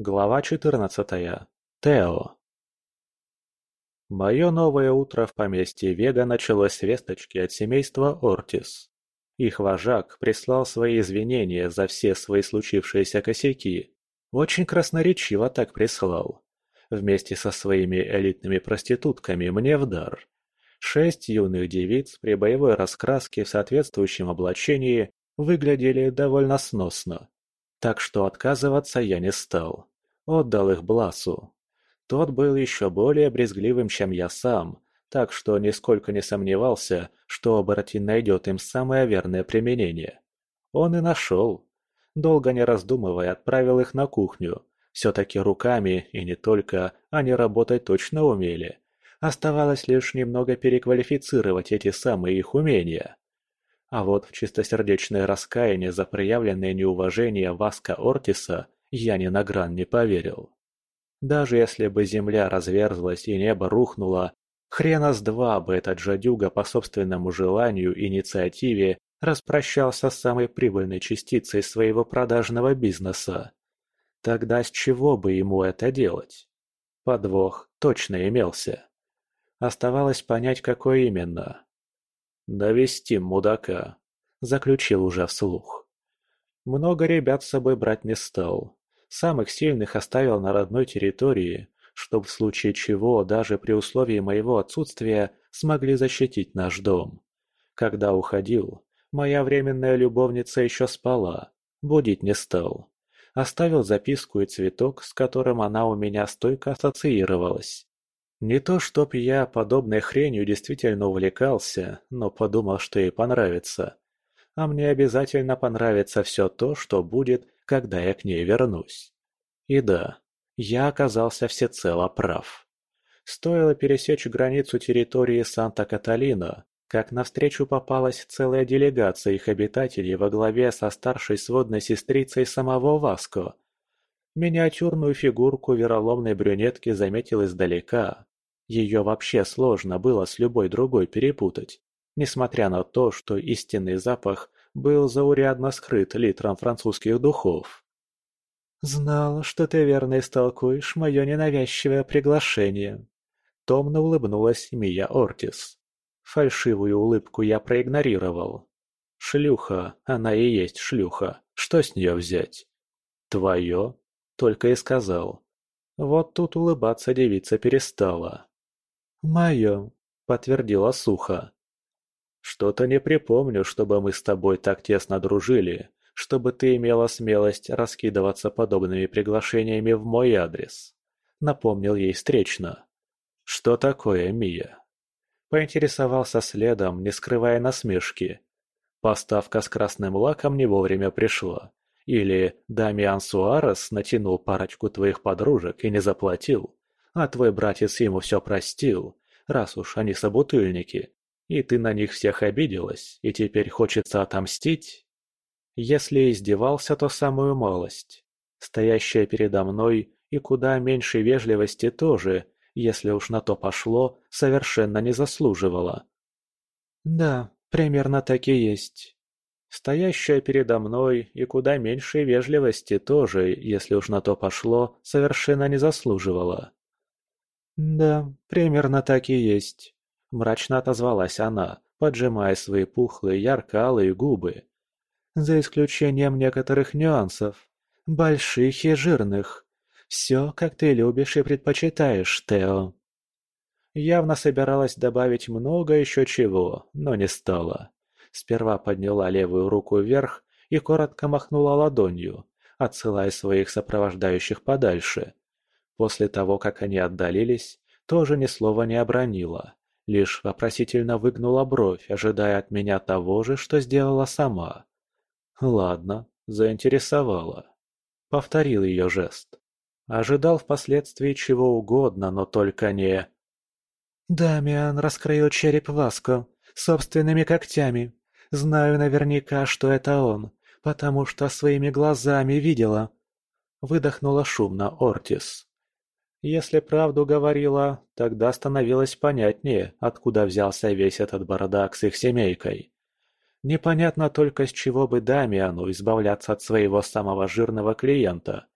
Глава 14. Тео. Мое новое утро в поместье Вега началось с весточки от семейства Ортис. Их вожак прислал свои извинения за все свои случившиеся косяки. Очень красноречиво так прислал. Вместе со своими элитными проститутками мне в дар. Шесть юных девиц при боевой раскраске в соответствующем облачении выглядели довольно сносно. Так что отказываться я не стал. Отдал их Бласу. Тот был еще более брезгливым, чем я сам, так что нисколько не сомневался, что оборотень найдет им самое верное применение. Он и нашел. Долго не раздумывая, отправил их на кухню. Все-таки руками, и не только, они работать точно умели. Оставалось лишь немного переквалифицировать эти самые их умения. А вот в чистосердечное раскаяние за проявленное неуважение Васка Ортиса я ни на гран не поверил. Даже если бы земля разверзлась и небо рухнуло, хрена с два бы этот жадюга по собственному желанию и инициативе распрощался с самой прибыльной частицей своего продажного бизнеса. Тогда с чего бы ему это делать? Подвох точно имелся. Оставалось понять, какой именно. «Навестим мудака», — заключил уже вслух. Много ребят с собой брать не стал. Самых сильных оставил на родной территории, чтобы в случае чего, даже при условии моего отсутствия, смогли защитить наш дом. Когда уходил, моя временная любовница еще спала, будить не стал. Оставил записку и цветок, с которым она у меня стойко ассоциировалась. Не то чтоб я подобной хренью действительно увлекался, но подумал, что ей понравится. А мне обязательно понравится все то, что будет, когда я к ней вернусь. И да, я оказался всецело прав. Стоило пересечь границу территории Санта-Каталина, как навстречу попалась целая делегация их обитателей во главе со старшей сводной сестрицей самого Васко. Миниатюрную фигурку вероломной брюнетки заметил издалека, ее вообще сложно было с любой другой перепутать, несмотря на то, что истинный запах был заурядно скрыт литром французских духов. «Знал, что ты верно истолкуешь мое ненавязчивое приглашение», — томно улыбнулась Мия Ортис. Фальшивую улыбку я проигнорировал. «Шлюха, она и есть шлюха, что с нее взять?» «Твое?» — только и сказал. Вот тут улыбаться девица перестала. «Мое», — подтвердила сухо. «Что-то не припомню, чтобы мы с тобой так тесно дружили, чтобы ты имела смелость раскидываться подобными приглашениями в мой адрес», — напомнил ей встречно. «Что такое, Мия?» Поинтересовался следом, не скрывая насмешки. Поставка с красным лаком не вовремя пришла. Или Дамиан Суарес натянул парочку твоих подружек и не заплатил. А твой братец ему все простил, раз уж они собутыльники, и ты на них всех обиделась, и теперь хочется отомстить? Если издевался, то самую малость. Стоящая передо мной и куда меньше вежливости тоже, если уж на то пошло, совершенно не заслуживала. Да, примерно так и есть. Стоящая передо мной и куда меньше вежливости тоже, если уж на то пошло, совершенно не заслуживала. «Да, примерно так и есть», – мрачно отозвалась она, поджимая свои пухлые ярко-алые губы. «За исключением некоторых нюансов. Больших и жирных. Все, как ты любишь и предпочитаешь, Тео». Явно собиралась добавить много еще чего, но не стала. Сперва подняла левую руку вверх и коротко махнула ладонью, отсылая своих сопровождающих подальше. После того, как они отдалились, тоже ни слова не обронила, лишь вопросительно выгнула бровь, ожидая от меня того же, что сделала сама. Ладно, заинтересовала. Повторил ее жест. Ожидал впоследствии чего угодно, но только не... «Дамиан раскроил череп Васко собственными когтями. Знаю наверняка, что это он, потому что своими глазами видела». Выдохнула шумно Ортис. Если правду говорила, тогда становилось понятнее, откуда взялся весь этот бардак с их семейкой. Непонятно только, с чего бы Дамиану избавляться от своего самого жирного клиента.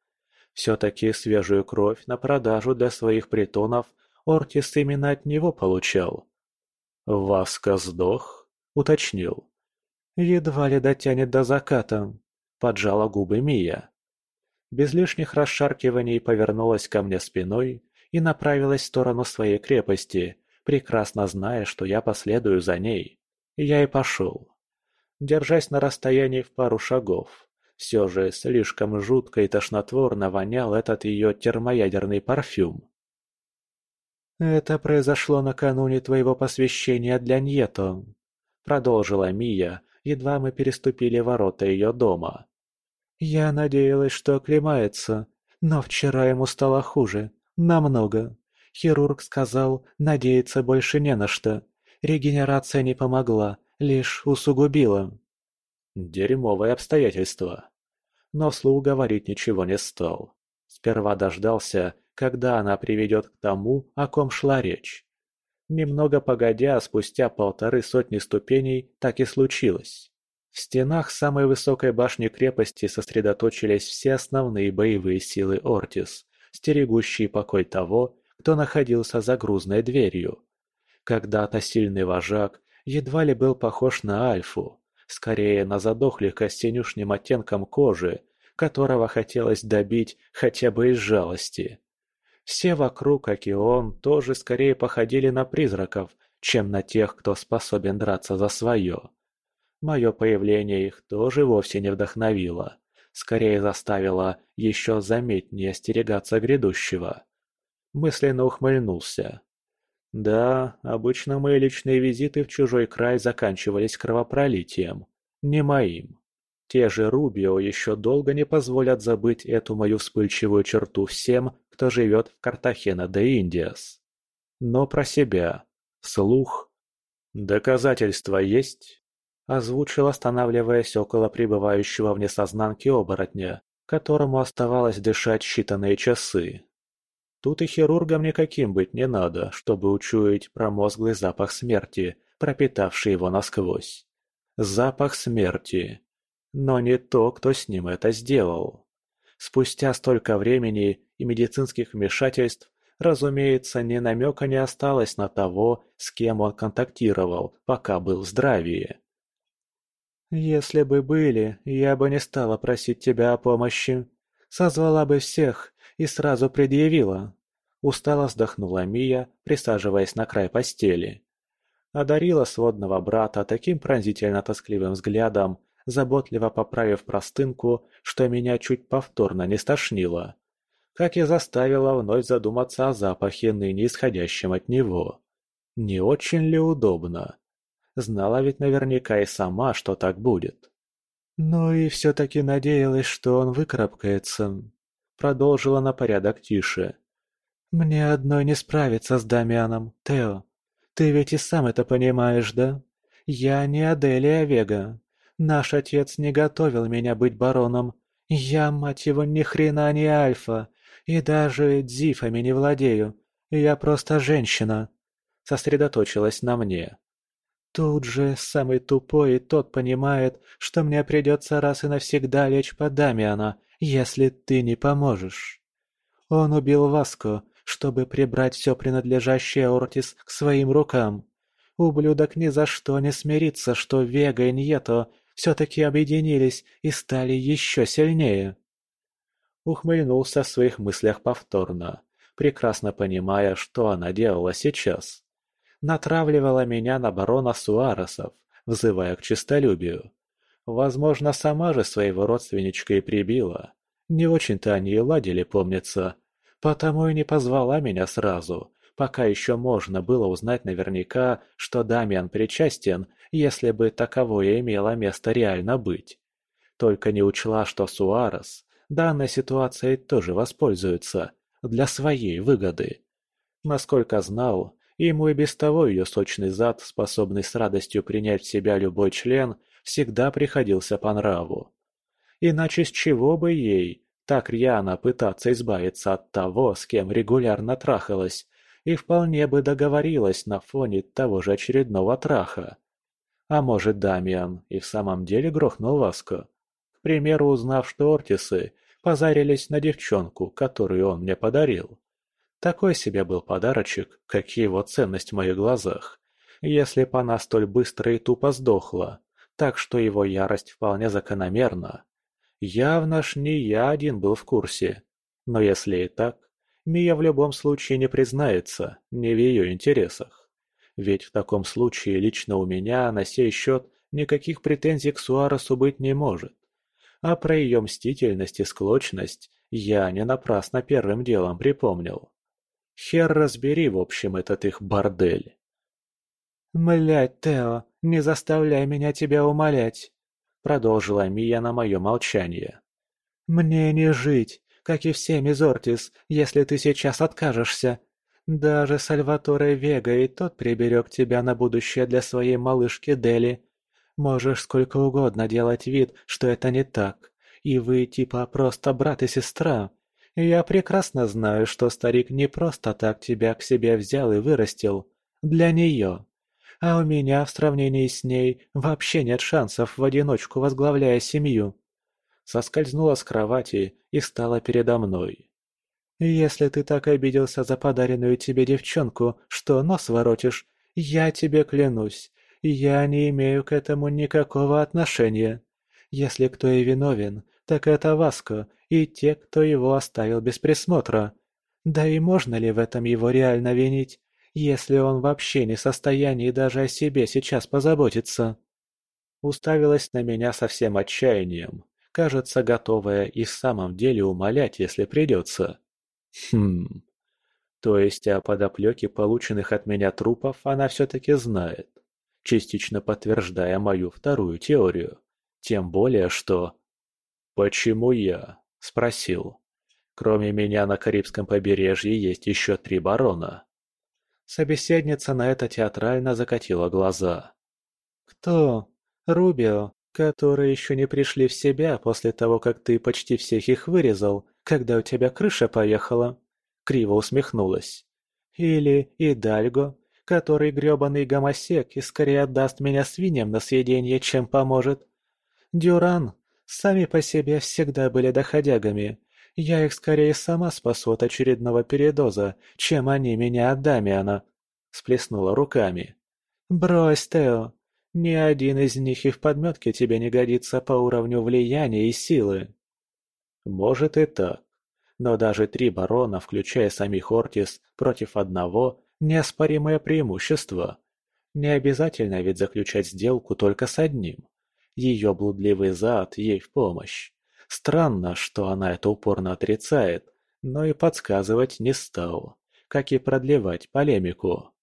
Все-таки свежую кровь на продажу для своих притонов Ортис именно от него получал. «Васка сдох?» — уточнил. «Едва ли дотянет до заката», — поджала губы Мия. Без лишних расшаркиваний повернулась ко мне спиной и направилась в сторону своей крепости, прекрасно зная, что я последую за ней. Я и пошел. Держась на расстоянии в пару шагов, все же слишком жутко и тошнотворно вонял этот ее термоядерный парфюм. «Это произошло накануне твоего посвящения для Ньето», — продолжила Мия, едва мы переступили ворота ее дома. «Я надеялась, что оклемается, но вчера ему стало хуже. Намного. Хирург сказал, надеяться больше не на что. Регенерация не помогла, лишь усугубила». Дерьмовое обстоятельство но вслух говорить ничего не стал. Сперва дождался, когда она приведет к тому, о ком шла речь. Немного погодя, спустя полторы сотни ступеней, так и случилось. В стенах самой высокой башни крепости сосредоточились все основные боевые силы Ортис, стерегущие покой того, кто находился за грузной дверью. Когда-то сильный вожак едва ли был похож на Альфу, скорее на задохлика с синюшним оттенком кожи, которого хотелось добить хотя бы из жалости. Все вокруг, как и он, тоже скорее походили на призраков, чем на тех, кто способен драться за свое. Мое появление их тоже вовсе не вдохновило, скорее заставило еще заметнее остерегаться грядущего. Мысленно ухмыльнулся. Да, обычно мои личные визиты в чужой край заканчивались кровопролитием. Не моим. Те же Рубио еще долго не позволят забыть эту мою вспыльчивую черту всем, кто живет в Картахена де Индиас. Но про себя. Слух. «Доказательства есть?» Озвучил, останавливаясь около пребывающего в несознанке оборотня, которому оставалось дышать считанные часы. Тут и хирургам никаким быть не надо, чтобы учуять промозглый запах смерти, пропитавший его насквозь. Запах смерти. Но не то, кто с ним это сделал. Спустя столько времени и медицинских вмешательств, разумеется, ни намека не осталось на того, с кем он контактировал, пока был в здравии. «Если бы были, я бы не стала просить тебя о помощи. Созвала бы всех, и сразу предъявила. Устало вздохнула Мия, присаживаясь на край постели. Одарила сводного брата таким пронзительно-тоскливым взглядом, заботливо поправив простынку, что меня чуть повторно не стошнило. Как и заставила вновь задуматься о запахе, ныне исходящем от него. Не очень ли удобно? Знала ведь наверняка и сама, что так будет. Но и все-таки надеялась, что он выкарабкается продолжила на порядок тише. «Мне одной не справиться с Дамианом, Тео. Ты ведь и сам это понимаешь, да? Я не Аделия Вега. Наш отец не готовил меня быть бароном. Я, мать его, ни хрена не альфа. И даже дзифами не владею. Я просто женщина». Сосредоточилась на мне. Тут же самый тупой и тот понимает, что мне придется раз и навсегда лечь под Дамиана если ты не поможешь. Он убил Васко, чтобы прибрать все принадлежащее Ортис к своим рукам. Ублюдок ни за что не смирится, что Вега и Ньето все-таки объединились и стали еще сильнее. Ухмыльнулся в своих мыслях повторно, прекрасно понимая, что она делала сейчас. Натравливала меня на барона Суаресов, взывая к честолюбию. Возможно, сама же своего родственничка и прибила. Не очень-то они и ладили, помнится. Потому и не позвала меня сразу, пока еще можно было узнать наверняка, что Дамиан причастен, если бы таковое имело место реально быть. Только не учла, что Суарес данной ситуацией тоже воспользуется, для своей выгоды. Насколько знал, ему и без того ее сочный зад, способный с радостью принять в себя любой член – всегда приходился по нраву. Иначе с чего бы ей так рьяно пытаться избавиться от того, с кем регулярно трахалась, и вполне бы договорилась на фоне того же очередного траха. А может, Дамиан и в самом деле грохнул Васко? К примеру, узнав, что Ортисы позарились на девчонку, которую он мне подарил. Такой себе был подарочек, как его ценность в моих глазах. Если б она столь быстро и тупо сдохла, так что его ярость вполне закономерна. Явно ж не я один был в курсе. Но если и так, Мия в любом случае не признается, не в ее интересах. Ведь в таком случае лично у меня на сей счет никаких претензий к Суаресу быть не может. А про ее мстительность и склочность я не напрасно первым делом припомнил. Хер разбери, в общем, этот их бордель. «Млядь, Тео, не заставляй меня тебя умолять», — продолжила Мия на мое молчание. «Мне не жить, как и все Мизортис, если ты сейчас откажешься. Даже Сальваторе Вега и тот приберег тебя на будущее для своей малышки Дели. Можешь сколько угодно делать вид, что это не так, и вы типа просто брат и сестра, я прекрасно знаю, что старик не просто так тебя к себе взял и вырастил. Для нее. А у меня в сравнении с ней вообще нет шансов в одиночку возглавляя семью. Соскользнула с кровати и стала передо мной. Если ты так обиделся за подаренную тебе девчонку, что нос воротишь, я тебе клянусь, я не имею к этому никакого отношения. Если кто и виновен, так это Васко и те, кто его оставил без присмотра. Да и можно ли в этом его реально винить, если он вообще не в состоянии даже о себе сейчас позаботиться? Уставилась на меня со всем отчаянием, кажется, готовая и в самом деле умолять, если придется. Хм... То есть о подоплеке полученных от меня трупов она все-таки знает, частично подтверждая мою вторую теорию. Тем более, что... Почему я? Спросил. Кроме меня на Карибском побережье есть еще три барона. Собеседница на это театрально закатила глаза. «Кто? Рубио, которые еще не пришли в себя после того, как ты почти всех их вырезал, когда у тебя крыша поехала?» Криво усмехнулась. «Или Идальго, который грёбаный гомосек и скорее отдаст меня свиньям на съедение, чем поможет? Дюран, Сами по себе всегда были доходягами. Я их скорее сама спасу от очередного передоза, чем они меня от Дамиана. Сплеснула руками. Брось, Тео. Ни один из них и в подметке тебе не годится по уровню влияния и силы. Может и так. Но даже три барона, включая самих Ортис, против одного – неоспоримое преимущество. Не обязательно ведь заключать сделку только с одним. Ее блудливый зад ей в помощь. Странно, что она это упорно отрицает, но и подсказывать не стал, как и продлевать полемику.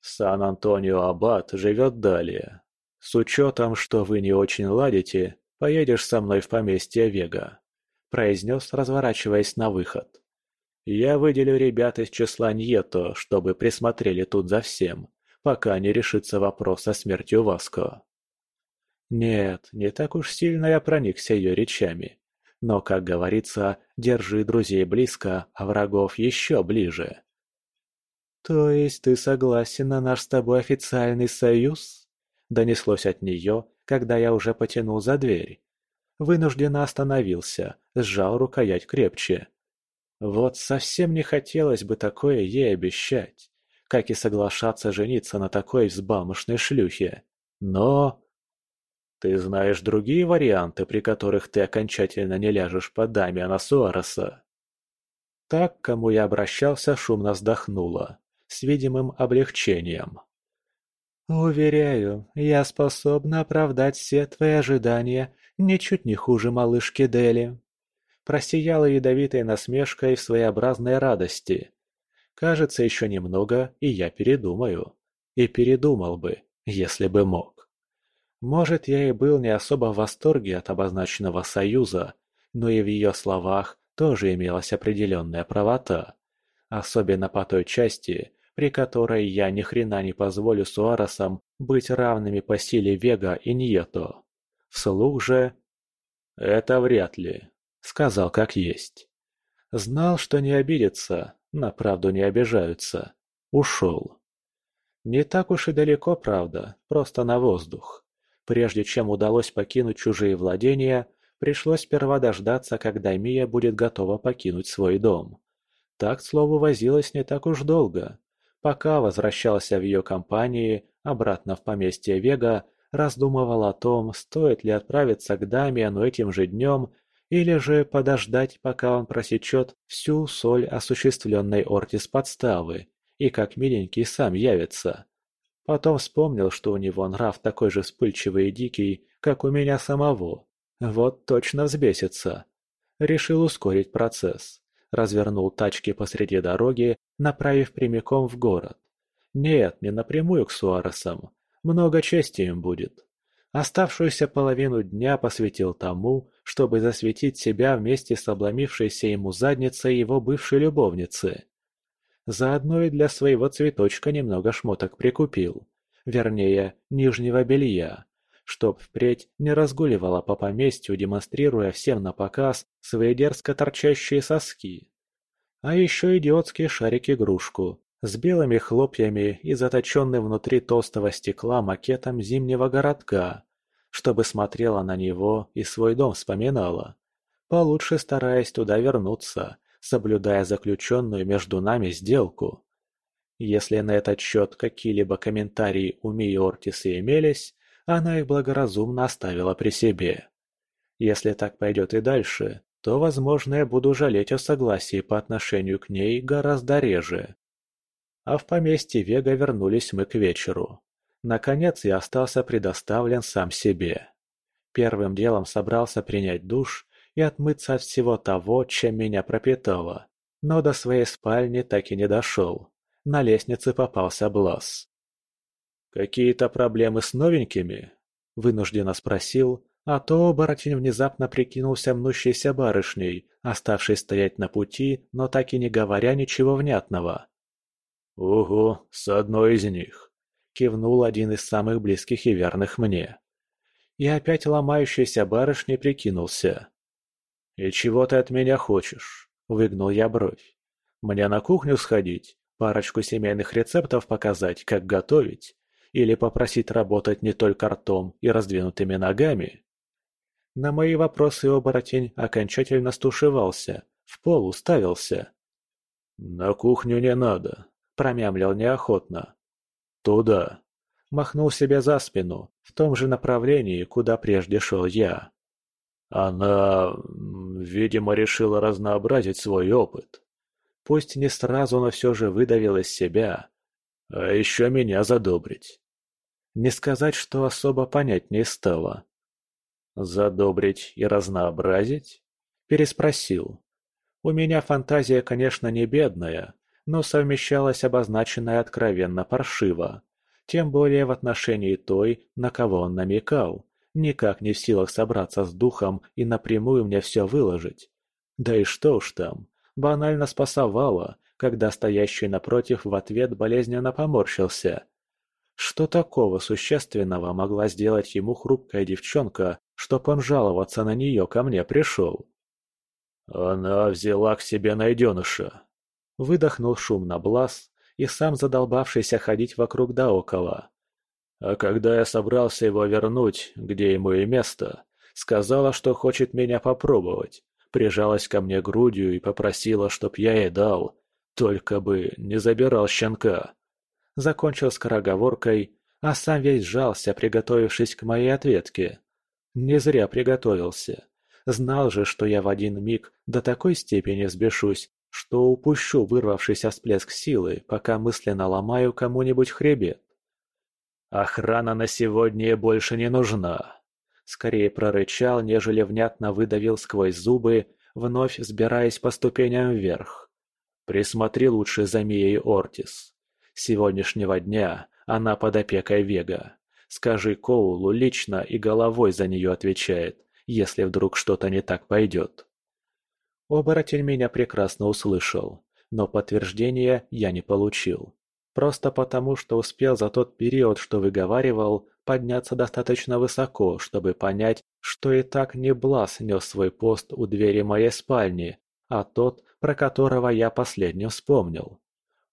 Сан-Антонио Аббат живет далее. С учетом, что вы не очень ладите, поедешь со мной в поместье Вега, произнес, разворачиваясь на выход. Я выделю ребят из числа Ньето, чтобы присмотрели тут за всем, пока не решится вопрос о смерти Васко. Нет, не так уж сильно я проникся ее речами. Но, как говорится, держи друзей близко, а врагов еще ближе. «То есть ты согласен на наш с тобой официальный союз?» Донеслось от нее, когда я уже потянул за дверь. Вынужденно остановился, сжал рукоять крепче. Вот совсем не хотелось бы такое ей обещать, как и соглашаться жениться на такой взбалмошной шлюхе. Но... Ты знаешь другие варианты, при которых ты окончательно не ляжешь под Дамиана Суареса?» Так, к кому я обращался, шумно вздохнула, с видимым облегчением. «Уверяю, я способна оправдать все твои ожидания ничуть не хуже малышки Дели». Просияла ядовитой насмешкой в своеобразной радости. «Кажется, еще немного, и я передумаю. И передумал бы, если бы мог». Может, я и был не особо в восторге от обозначенного союза, но и в ее словах тоже имелась определенная правота. Особенно по той части, при которой я ни хрена не позволю Суаресам быть равными по силе Вега и Ньето. Вслух же... «Это вряд ли», — сказал как есть. Знал, что не обидится, на правду не обижаются. Ушел. Не так уж и далеко, правда, просто на воздух. Прежде чем удалось покинуть чужие владения, Пришлось сперва дождаться, когда Мия будет готова покинуть свой дом. Так, к слову, возилась не так уж долго. Пока возвращался в ее компании, обратно в поместье Вега, раздумывал о том, стоит ли отправиться к Дамиану этим же днем, или же подождать, пока он просечет всю соль осуществленной Ортис подставы, и как миленький сам явится. Потом вспомнил, что у него нрав такой же вспыльчивый и дикий, как у меня самого. Вот точно взбесится. Решил ускорить процесс. Развернул тачки посреди дороги, направив прямиком в город. Нет, не напрямую к Суаресам. Много чести им будет. Оставшуюся половину дня посвятил тому, чтобы засветить себя вместе с обломившейся ему задницей его бывшей любовницы. Заодно и для своего цветочка немного шмоток прикупил. Вернее, нижнего белья. Чтоб впредь не разгуливала по поместью, демонстрируя всем на показ свои дерзко торчащие соски. А еще идиотские шарик-игрушку с белыми хлопьями и заточенным внутри толстого стекла макетом зимнего городка, чтобы смотрела на него и свой дом вспоминала, получше стараясь туда вернуться, соблюдая заключенную между нами сделку. Если на этот счет какие-либо комментарии у Мии Ортиса имелись, она их благоразумно оставила при себе. Если так пойдет и дальше, то, возможно, я буду жалеть о согласии по отношению к ней гораздо реже. А в поместье Вега вернулись мы к вечеру. Наконец я остался предоставлен сам себе. Первым делом собрался принять душ и отмыться от всего того, чем меня пропитало. Но до своей спальни так и не дошел. На лестнице попался Блас. «Какие-то проблемы с новенькими?» – вынужденно спросил, а то оборотень внезапно прикинулся мнущейся барышней, оставшей стоять на пути, но так и не говоря ничего внятного. «Угу, с одной из них», – кивнул один из самых близких и верных мне. И опять ломающейся барышней прикинулся. «И чего ты от меня хочешь?» – выгнул я бровь. «Мне на кухню сходить, парочку семейных рецептов показать, как готовить, или попросить работать не только ртом и раздвинутыми ногами?» На мои вопросы оборотень окончательно стушевался, в пол уставился. «На кухню не надо», – промямлил неохотно. «Туда», – махнул себе за спину, в том же направлении, куда прежде шел я. Она, видимо, решила разнообразить свой опыт. Пусть не сразу, но все же выдавил из себя. А еще меня задобрить. Не сказать, что особо понять не стало. «Задобрить и разнообразить?» Переспросил. У меня фантазия, конечно, не бедная, но совмещалась обозначенная откровенно паршиво. Тем более в отношении той, на кого он намекал никак не в силах собраться с духом и напрямую мне все выложить. Да и что уж там, банально спасовало, когда стоящий напротив в ответ болезненно поморщился. Что такого существенного могла сделать ему хрупкая девчонка, чтоб он жаловаться на нее ко мне пришел? «Она взяла к себе найденыша», — выдохнул шумно Блас и сам задолбавшийся ходить вокруг да около. А когда я собрался его вернуть, где ему и место, сказала, что хочет меня попробовать, прижалась ко мне грудью и попросила, чтоб я ей дал, только бы не забирал щенка. Закончил скороговоркой, а сам весь сжался, приготовившись к моей ответке. Не зря приготовился. Знал же, что я в один миг до такой степени взбешусь, что упущу вырвавшийся всплеск силы, пока мысленно ломаю кому-нибудь хребет. «Охрана на сегодня больше не нужна!» Скорее прорычал, нежели внятно выдавил сквозь зубы, вновь взбираясь по ступеням вверх. «Присмотри лучше за Мией Ортис. С сегодняшнего дня она под опекой Вега. Скажи Коулу лично и головой за нее отвечает, если вдруг что-то не так пойдет». Оборотень меня прекрасно услышал, но подтверждения я не получил. Просто потому, что успел за тот период, что выговаривал, подняться достаточно высоко, чтобы понять, что и так не Блас нес свой пост у двери моей спальни, а тот, про которого я последним вспомнил.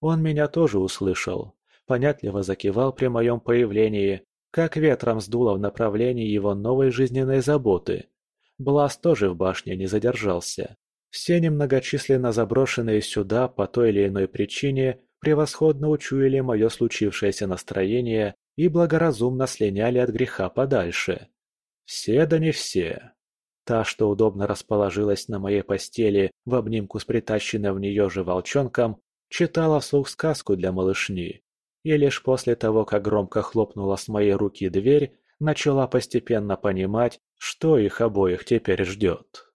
Он меня тоже услышал, понятливо закивал при моем появлении, как ветром сдуло в направлении его новой жизненной заботы. Блас тоже в башне не задержался. Все немногочисленно заброшенные сюда по той или иной причине превосходно учуяли мое случившееся настроение и благоразумно слиняли от греха подальше. Все да не все. Та, что удобно расположилась на моей постели в обнимку с притащенным в нее же волчонком, читала вслух сказку для малышни. И лишь после того, как громко хлопнула с моей руки дверь, начала постепенно понимать, что их обоих теперь ждет.